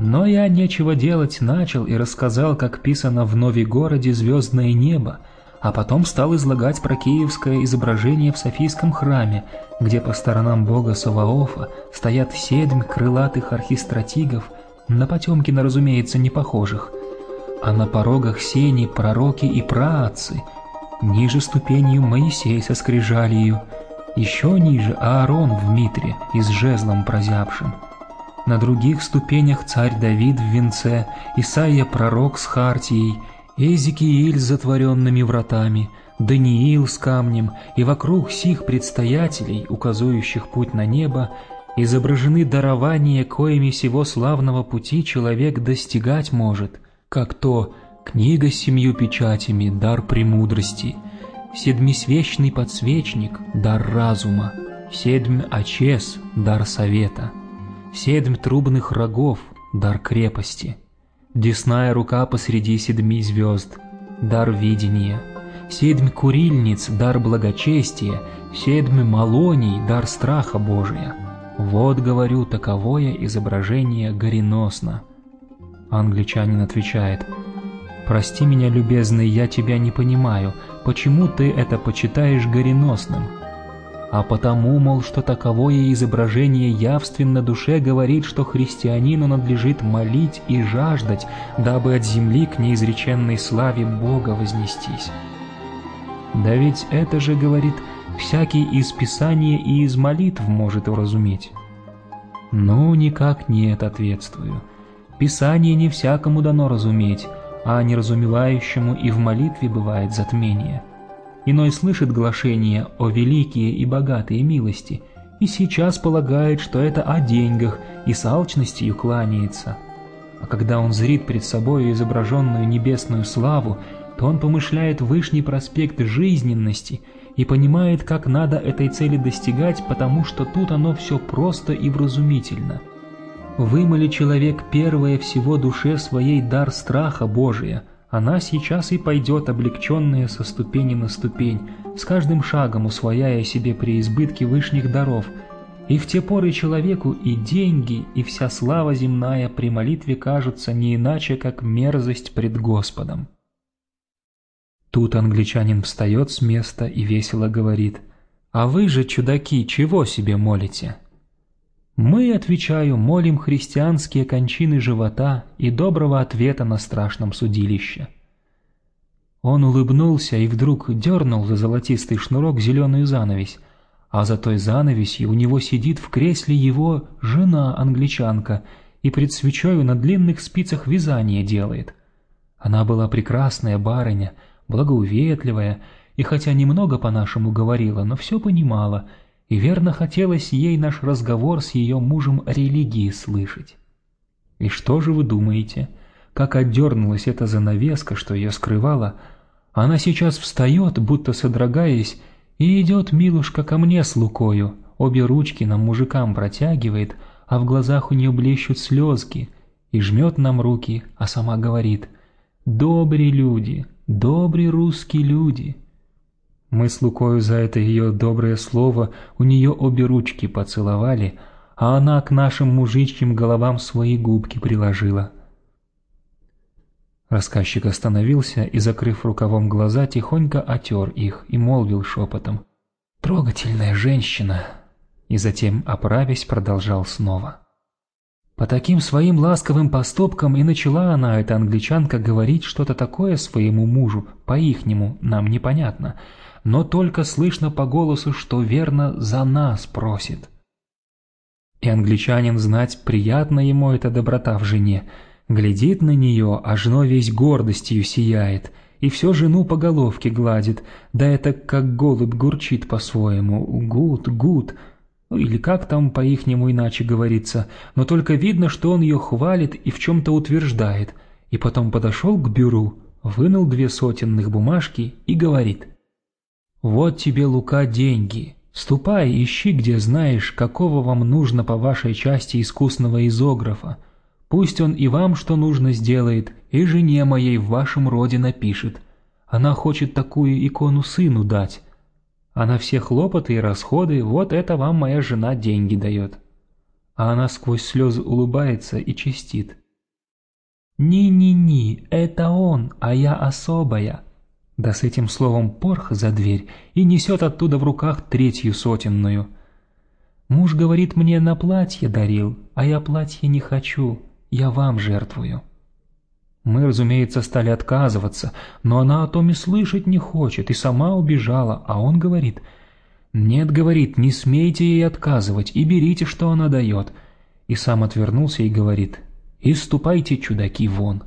но я нечего делать начал и рассказал, как писано в Новигороде звездное небо, а потом стал излагать про киевское изображение в Софийском храме, где по сторонам бога Саваофа стоят седмь крылатых архистратигов, на Потемкина, разумеется, не похожих, а на порогах сени пророки и праотцы, ниже ступенью Моисей со скрижалью, еще ниже Аарон в митре и с жезлом прозябшим – на других ступенях царь Давид в венце, Исаия пророк с хартией, Эзекииль с затворенными вратами, Даниил с камнем, и вокруг сих предстоятелей, указующих путь на небо, изображены дарования, коими сего славного пути человек достигать может, как то Книга с семью печатями – дар премудрости, Седмисвечный подсвечник – дар разума, Седмь очес – дар совета, Седмь трубных рогов – дар крепости, Десная рука посреди седми звезд – дар видения, Седмь курильниц – дар благочестия, Седмь малоний – дар страха Божия. Вот, говорю, таковое изображение гореносно. Англичанин отвечает – «Прости меня, любезный, я тебя не понимаю. Почему ты это почитаешь гореносным?» А потому, мол, что таковое изображение явственно душе говорит, что христианину надлежит молить и жаждать, дабы от земли к неизреченной славе Бога вознестись. Да ведь это же, говорит, всякий из Писания и из молитв может уразуметь. Ну, никак нет, ответствую. Писание не всякому дано разуметь, а неразумевающему и в молитве бывает затмение. Иной слышит глашение о великие и богатые милости, и сейчас полагает, что это о деньгах, и с алчностью кланяется. А когда он зрит пред собой изображенную небесную славу, то он помышляет вышний проспект жизненности и понимает, как надо этой цели достигать, потому что тут оно все просто и вразумительно – Вымоли человек первое всего душе своей дар страха Божия, она сейчас и пойдет облегченная со ступени на ступень, с каждым шагом усвояя себе преизбытки вышних даров, и в те поры человеку и деньги, и вся слава земная при молитве кажутся не иначе, как мерзость пред Господом. Тут англичанин встает с места и весело говорит, «А вы же, чудаки, чего себе молите?» Мы, отвечаю, молим христианские кончины живота и доброго ответа на страшном судилище. Он улыбнулся и вдруг дернул за золотистый шнурок зеленую занавесь, а за той занавесью у него сидит в кресле его жена-англичанка и пред свечою на длинных спицах вязание делает. Она была прекрасная барыня, благоуветливая, и хотя немного по-нашему говорила, но все понимала — и верно хотелось ей наш разговор с ее мужем о религии слышать. И что же вы думаете, как отдернулась эта занавеска, что ее скрывала, она сейчас встает, будто содрогаясь, и идет милушка ко мне с Лукою, обе ручки нам мужикам протягивает, а в глазах у нее блещут слезки, и жмет нам руки, а сама говорит «Добрые люди, добрые русские люди». Мы с Лукою за это ее доброе слово у нее обе ручки поцеловали, а она к нашим мужичьим головам свои губки приложила. Рассказчик остановился и, закрыв рукавом глаза, тихонько отер их и молвил шепотом «Трогательная женщина!» и затем, оправясь, продолжал снова. По таким своим ласковым поступкам и начала она, эта англичанка, говорить что-то такое своему мужу, по-ихнему, нам непонятно – но только слышно по голосу, что верно за нас просит. И англичанин знать, приятно ему эта доброта в жене, глядит на нее, а жено весь гордостью сияет, и все жену по головке гладит, да это как голубь гурчит по-своему, гуд, гуд, или как там по-ихнему иначе говорится, но только видно, что он ее хвалит и в чем-то утверждает, и потом подошел к бюру, вынул две сотенных бумажки и говорит – «Вот тебе, Лука, деньги. Ступай, ищи, где знаешь, какого вам нужно по вашей части искусного изографа. Пусть он и вам что нужно сделает, и жене моей в вашем роде напишет. Она хочет такую икону сыну дать. А на все хлопоты и расходы вот это вам моя жена деньги дает». А она сквозь слезы улыбается и чистит. «Ни-ни-ни, это он, а я особая». Да с этим словом порх за дверь и несет оттуда в руках третью сотенную. Муж говорит мне на платье дарил, а я платье не хочу, я вам жертвую. Мы, разумеется, стали отказываться, но она о том и слышать не хочет, и сама убежала, а он говорит, «Нет, — говорит, — не смейте ей отказывать, и берите, что она дает». И сам отвернулся и говорит, «И ступайте, чудаки, вон».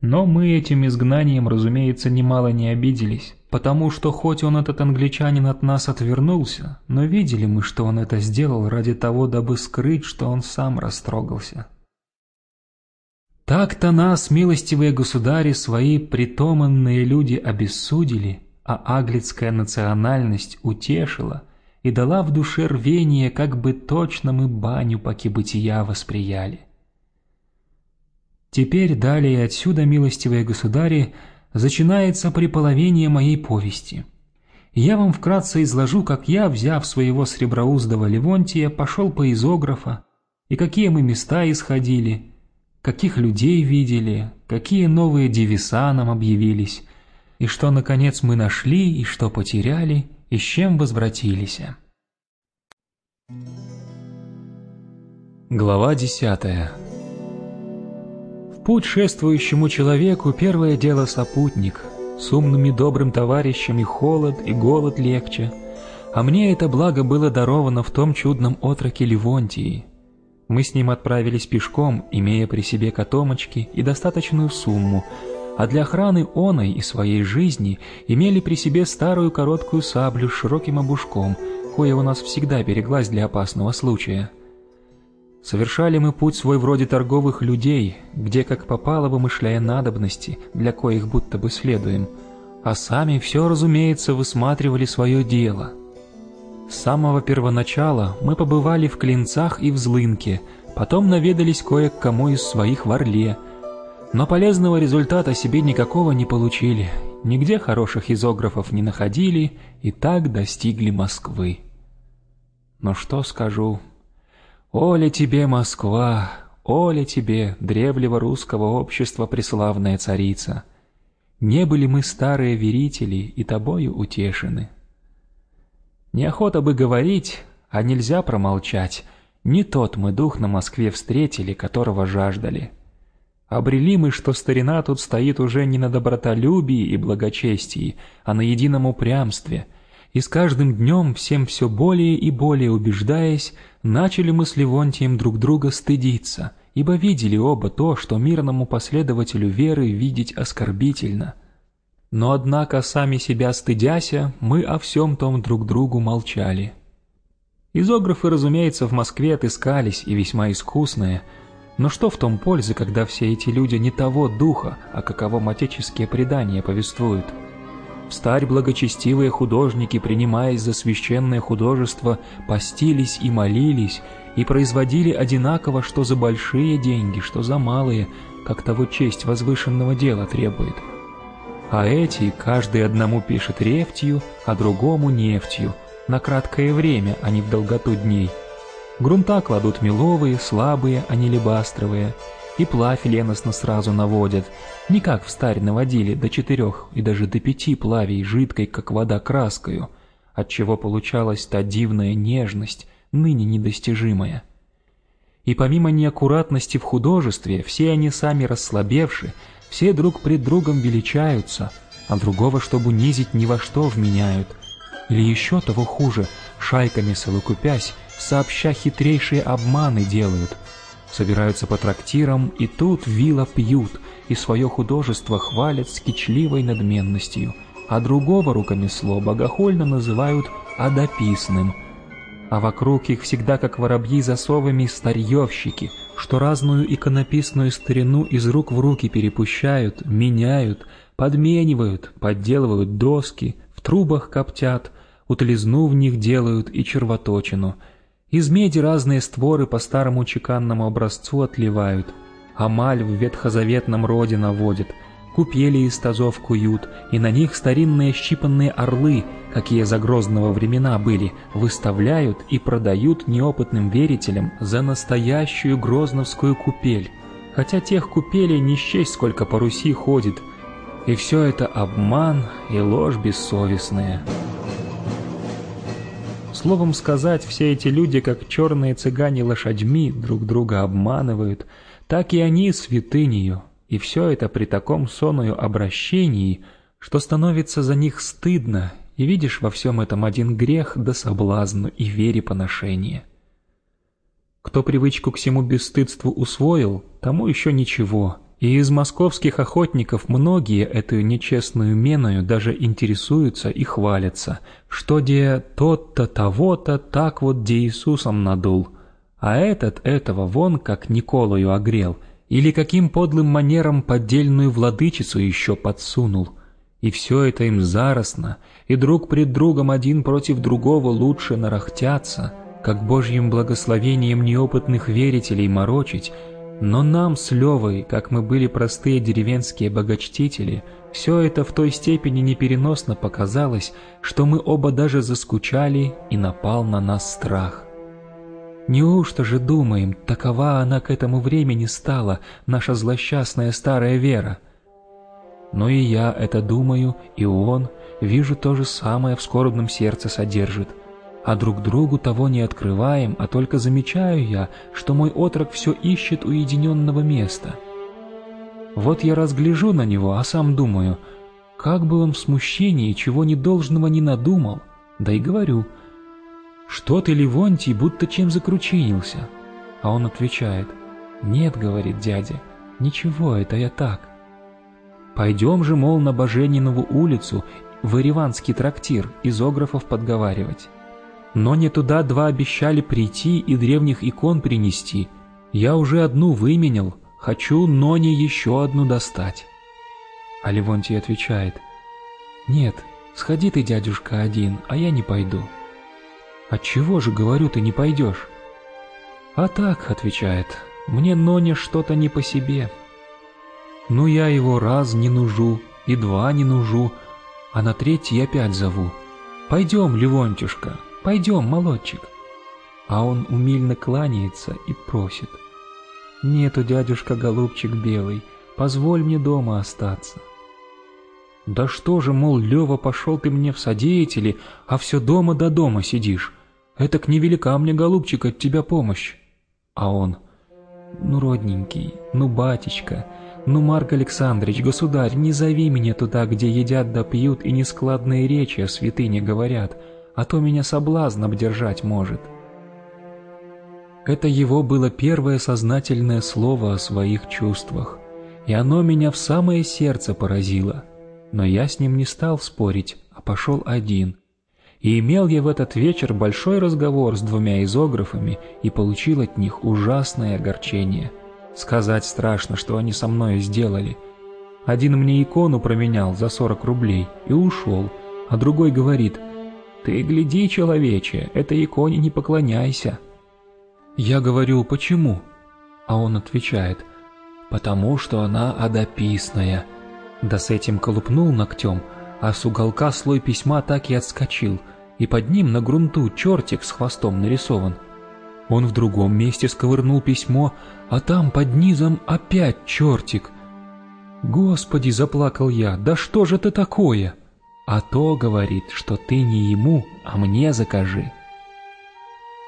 Но мы этим изгнанием, разумеется, немало не обиделись, потому что хоть он этот англичанин от нас отвернулся, но видели мы, что он это сделал ради того, дабы скрыть, что он сам растрогался. Так-то нас, милостивые государи, свои притоманные люди обессудили, а аглицкая национальность утешила и дала в душе рвение, как бы точно мы баню поки бытия восприяли. Теперь далее отсюда, милостивые государи, начинается приполовение моей повести. Я вам вкратце изложу, как я, взяв своего среброуздого Левонтия, пошел по изографа, и какие мы места исходили, каких людей видели, какие новые девиса нам объявились, и что, наконец, мы нашли, и что потеряли, и с чем возвратились. Глава десятая В путь шествующему человеку первое дело сопутник, с умным и добрым товарищем и холод, и голод легче, а мне это благо было даровано в том чудном отроке Ливонтии. Мы с ним отправились пешком, имея при себе котомочки и достаточную сумму, а для охраны оной и своей жизни имели при себе старую короткую саблю с широким обушком, кое у нас всегда береглась для опасного случая. Совершали мы путь свой вроде торговых людей, где как попало вымышляя надобности, для коих будто бы следуем, а сами все, разумеется, высматривали свое дело. С самого первоначала мы побывали в Клинцах и в Злынке, потом наведались кое к кому из своих в Орле, но полезного результата себе никакого не получили, нигде хороших изографов не находили и так достигли Москвы. Но что скажу, «Оля тебе, Москва, Оля тебе, древнего русского общества преславная царица! Не были мы старые верители и тобою утешены». Неохота бы говорить, а нельзя промолчать. Не тот мы дух на Москве встретили, которого жаждали. Обрели мы, что старина тут стоит уже не на добротолюбии и благочестии, а на едином упрямстве — и с каждым днем, всем все более и более убеждаясь, начали мы с Левонтием друг друга стыдиться, ибо видели оба то, что мирному последователю веры видеть оскорбительно. Но однако, сами себя стыдяся, мы о всем том друг другу молчали. Изографы, разумеется, в Москве отыскались и весьма искусные, но что в том пользы, когда все эти люди не того духа, о каковом отеческие предания повествуют? Старь благочестивые художники, принимаясь за священное художество, постились и молились, и производили одинаково что за большие деньги, что за малые, как того честь возвышенного дела требует. А эти, каждый одному пишет рефтью, а другому нефтью, на краткое время, а не в долготу дней. Грунта кладут меловые, слабые, а не лебастровые, и плавь леностно сразу наводят, не как в старь наводили до четырех и даже до пяти плавей жидкой, как вода, краскою, отчего получалась та дивная нежность, ныне недостижимая. И помимо неаккуратности в художестве, все они сами расслабевши, все друг пред другом величаются, а другого, чтобы унизить, ни во что вменяют. Или еще того хуже, шайками совокупясь, сообща хитрейшие обманы делают — собираются по трактирам и тут вило пьют, и свое художество хвалят с кичливой надменностью, а другого рукомесло богохольно называют «адописным», а вокруг их всегда как воробьи засовами старьевщики, что разную иконописную старину из рук в руки перепущают, меняют, подменивают, подделывают доски, в трубах коптят, утлизну в них делают и червоточину — из меди разные створы по старому чеканному образцу отливают, амаль в ветхозаветном роде наводит, купели из тазов куют, и на них старинные щипанные орлы, какие за грозного времена были, выставляют и продают неопытным верителям за настоящую грозновскую купель. Хотя тех купелей не счесть, сколько по Руси ходит. И все это обман и ложь бессовестная. Словом сказать, все эти люди, как черные цыгане лошадьми, друг друга обманывают, так и они святынею, и все это при таком сонную обращении, что становится за них стыдно, и видишь во всем этом один грех да соблазн и вере поношение. Кто привычку к всему бесстыдству усвоил, тому еще ничего — и из московских охотников многие эту нечестную меною даже интересуются и хвалятся, что де тот-то того-то так вот де Иисусом надул, а этот этого вон как Николаю огрел, или каким подлым манером поддельную владычицу еще подсунул. И все это им заростно, и друг пред другом один против другого лучше нарахтятся, как Божьим благословением неопытных верителей морочить, но нам с Левой, как мы были простые деревенские богочтители, все это в той степени непереносно показалось, что мы оба даже заскучали, и напал на нас страх. Неужто же думаем, такова она к этому времени стала, наша злосчастная старая вера? Но и я это думаю, и он, вижу, то же самое в скорбном сердце содержит. А друг другу того не открываем, а только замечаю я, что мой отрок все ищет уединенного места. Вот я разгляжу на него, а сам думаю, как бы он в смущении чего недолжного не надумал, да и говорю — «Что ты, Ливонтий, будто чем закручинился?» А он отвечает, «Нет, — говорит дядя, — ничего, это я так». «Пойдем же, мол, на Боженинову улицу, в Ириванский трактир, изографов подговаривать». Но не туда два обещали прийти и древних икон принести. Я уже одну выменял, хочу, но не еще одну достать. А Ливонтий отвечает, «Нет, сходи ты, дядюшка, один, а я не пойду». «Отчего же, говорю, ты не пойдешь?» «А так», — отвечает, — «мне Ноне что-то не по себе». Ну я его раз не нужу, и два не нужу, а на третий опять зову. «Пойдем, Левонтюшка, пойдем, молодчик». А он умильно кланяется и просит. «Нету, дядюшка голубчик белый, позволь мне дома остаться». «Да что же, мол, Лева, пошел ты мне в содеятели, а все дома до дома сидишь. Этак невелика мне, голубчик, от тебя помощь. А он, ну, родненький, ну, батечка, ну, Марк Александрович, государь, не зови меня туда, где едят да пьют и нескладные речи о святыне говорят, а то меня соблазн обдержать может. Это его было первое сознательное слово о своих чувствах, и оно меня в самое сердце поразило. Но я с ним не стал спорить, а пошел один, и имел я в этот вечер большой разговор с двумя изографами и получил от них ужасное огорчение. Сказать страшно, что они со мной сделали. Один мне икону променял за 40 рублей и ушел, а другой говорит, «Ты гляди, человече, этой иконе не поклоняйся». Я говорю, «Почему?» А он отвечает, «Потому что она одописная». Да с этим колупнул ногтем, а с уголка слой письма так и отскочил – и под ним на грунту чертик с хвостом нарисован. Он в другом месте сковырнул письмо, а там под низом опять чертик. «Господи!» — заплакал я, «да что же это такое?» «А то, — говорит, — что ты не ему, а мне закажи».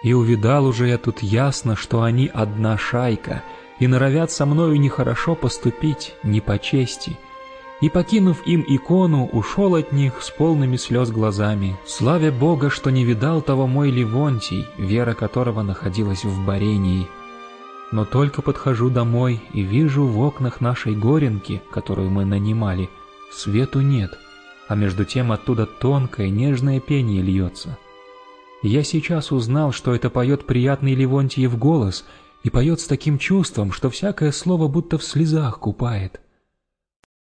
И увидал уже я тут ясно, что они одна шайка, и норовят со мною нехорошо поступить, не по чести — и, покинув им икону, ушел от них с полными слез глазами, славя Бога, что не видал того мой Ливонтий, вера которого находилась в Барении. Но только подхожу домой и вижу в окнах нашей горенки, которую мы нанимали, свету нет, а между тем оттуда тонкое нежное пение льется. Я сейчас узнал, что это поет приятный Ливонтиев голос, и поет с таким чувством, что всякое слово будто в слезах купает.